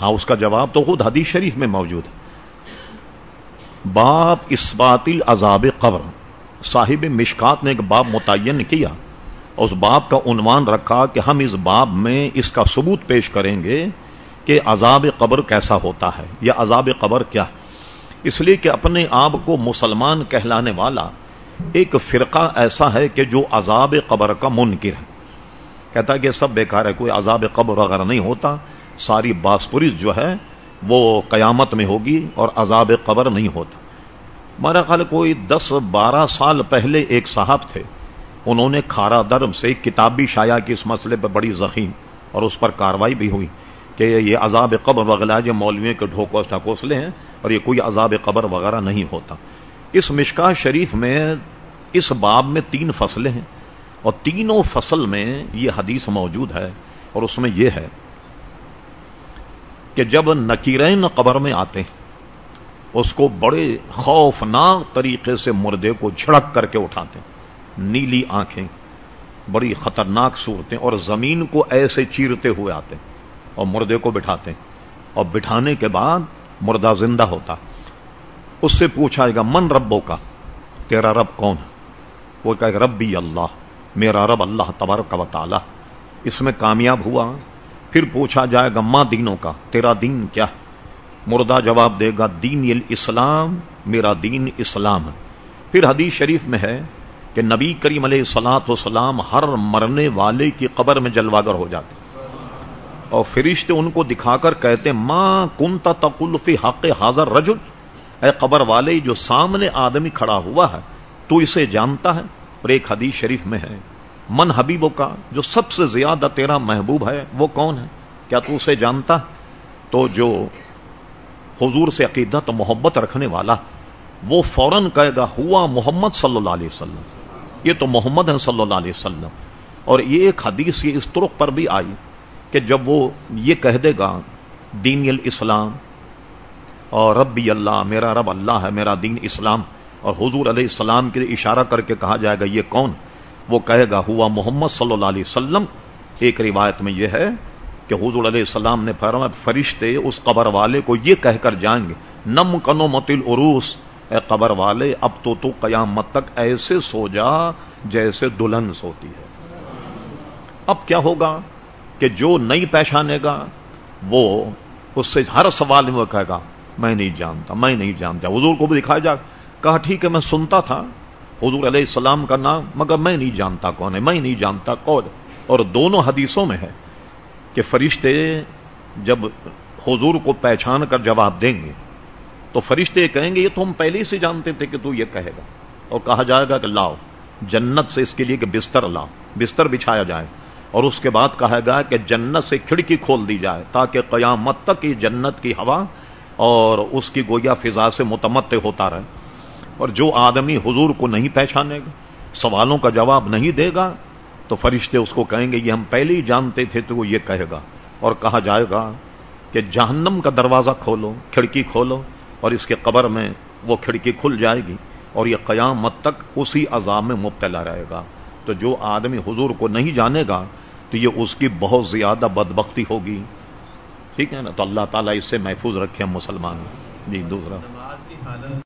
ہاں اس کا جواب تو خود حدیث شریف میں موجود ہے۔ باب اسبات العذاب قبر۔ صاحب مشکات نے ایک باب متعین کیا۔ اس باب کا عنوان رکھا کہ ہم اس باب میں اس کا ثبوت پیش کریں گے کہ عذاب قبر کیسا ہوتا ہے یا عذاب قبر کیا ہے۔ اس لیے کہ اپنے آپ کو مسلمان کہلانے والا ایک فرقہ ایسا ہے کہ جو عذاب قبر کا منکر ہے۔ کہتا ہے کہ سب بیکار ہے، کوئی عذاب قبر وغیرہ نہیں ہوتا۔ ساری باسپورس جو ہے وہ قیامت میں ہوگی اور عذاب قبر نہیں ہوتا۔ میرا خیال کوئی دس بارہ سال پہلے ایک صاحب تھے۔ انہوں نے کھارا درم سے کتاب بھی شایا کی اس مسئلے پہ بڑی زخیم اور اس پر کاروائی بھی ہوئی کہ یہ عذاب قبر وغیرہ جو مولویوں کے ڈھوکوس ٹھکوسلے ہیں اور یہ کوئی عذاب قبر وغیرہ نہیں ہوتا۔ اس مشکا شریف میں اس باب میں تین فصلیں ہیں اور تینوں فصل میں یہ حدیث موجود ہے اور اس میں یہ ہے کہ جب نکیرین قبر میں آتے ہیں، اس کو بڑے خوفناک طریقے سے مردے کو جھڑک کر کے اٹھاتے ہیں۔ نیلی آنکھیں، بڑی خطرناک صورتیں اور زمین کو ایسے چیرتے ہوئے آتے ہیں اور مردے کو بٹھاتے ہیں۔ اور بٹھانے کے بعد مردہ زندہ ہوتا۔ اس سے پوچھا جائے گا، من ربوں کا تیرا رب کون وہ کہ رب بھی اللہ، میرا رب اللہ تبارک و تعالی۔ اس میں کامیاب ہوا۔ پھر پوچھا جائے گا ماں دینوں کا، تیرا دین کیا مردہ جواب دے گا، دین اسلام میرا دین اسلام ہے۔ پھر حدیث شریف میں ہے کہ نبی کریم علیہ سلاۃ وسلام ہر مرنے والے کی قبر میں جلواگر ہو جاتے اور فرشتے ان کو دکھا کر کہتے ماں کن تقلفی حق حاضر رجل اے قبر والے، جو سامنے آدمی کھڑا ہوا ہے، تو اسے جانتا ہے۔ اور ایک حدیث شریف میں ہے من حبیبوں کا جو سب سے زیادہ تیرا محبوب ہے، وہ کون ہے؟ کیا تو اسے جانتا؟ تو جو حضور سے عقیدت و محبت رکھنے والا، وہ فوراً کہے گا، ہوا محمد صلی اللہ علیہ وسلم۔ یہ تو محمد ہے صلی اللہ علیہ وسلم۔ اور یہ ایک حدیث یہ اس طرق پر بھی آئی کہ جب وہ یہ کہہ دے گا، دین الاسلام، اور ربی اللہ، میرا رب اللہ ہے، میرا دین اسلام، اور حضور علیہ السلام کے لیے اشارہ کر کے کہا جائے گا، یہ کون؟ وہ کہے گا، ہوا محمد صلی اللہ علیہ وسلم۔ ایک روایت میں یہ ہے کہ حضور علیہ السلام نے فرمایا، فرشتے اس قبر والے کو یہ کہہ کر جائیں گے، نم کنو متل عروس۔ اے قبر والے، اب تو تو قیامت تک ایسے سو جا جیسے دلہن سوتی ہے۔ اب کیا ہوگا کہ جو نہیں پہچانے گا، وہ اس سے ہر سوال میں وہ کہے گا، میں نہیں جانتا، میں نہیں جانتا۔ حضور کو بھی دکھایا جا، کہا، ٹھیک ہے، میں سنتا تھا۔ حضور علیہ السلام کا نام، مگر میں نہیں جانتا کون ہے، میں نہیں جانتا کون۔ اور دونوں حدیثوں میں ہے کہ فرشتے جب حضور کو پہچان کر جواب دیں گے، تو فرشتے کہیں گے، یہ تو ہم پہلے سے جانتے تھے کہ تو یہ کہے گا۔ اور کہا جائے گا کہ لاؤ، جنت سے اس کے لیے کہ بستر لاؤ، بستر بچھایا جائے۔ اور اس کے بعد کہا گیا کہ جنت سے کھڑکی کھول دی جائے، تاکہ قیامت تک یہ جنت کی ہوا اور اس کی گویا فضا سے متمت ہوتا رہے۔ اور جو آدمی حضور کو نہیں پہچانے گا، سوالوں کا جواب نہیں دے گا، تو فرشتے اس کو کہیں گے، یہ ہم پہلے ہی جانتے تھے، تو وہ یہ کہے گا۔ اور کہا جائے گا کہ جہنم کا دروازہ کھولو، کھڑکی کھولو، اور اس کے قبر میں وہ کھڑکی کھل جائے گی، اور یہ قیامت تک اسی عذاب میں مبتلا رہے گا۔ تو جو آدمی حضور کو نہیں جانے گا، تو یہ اس کی بہت زیادہ بدبختی ہوگی۔ ٹھیک ہے نا؟ تو اللہ تعالیٰ اس سے محفوظ رکھے ہم مسلمان۔ جی دوسرا۔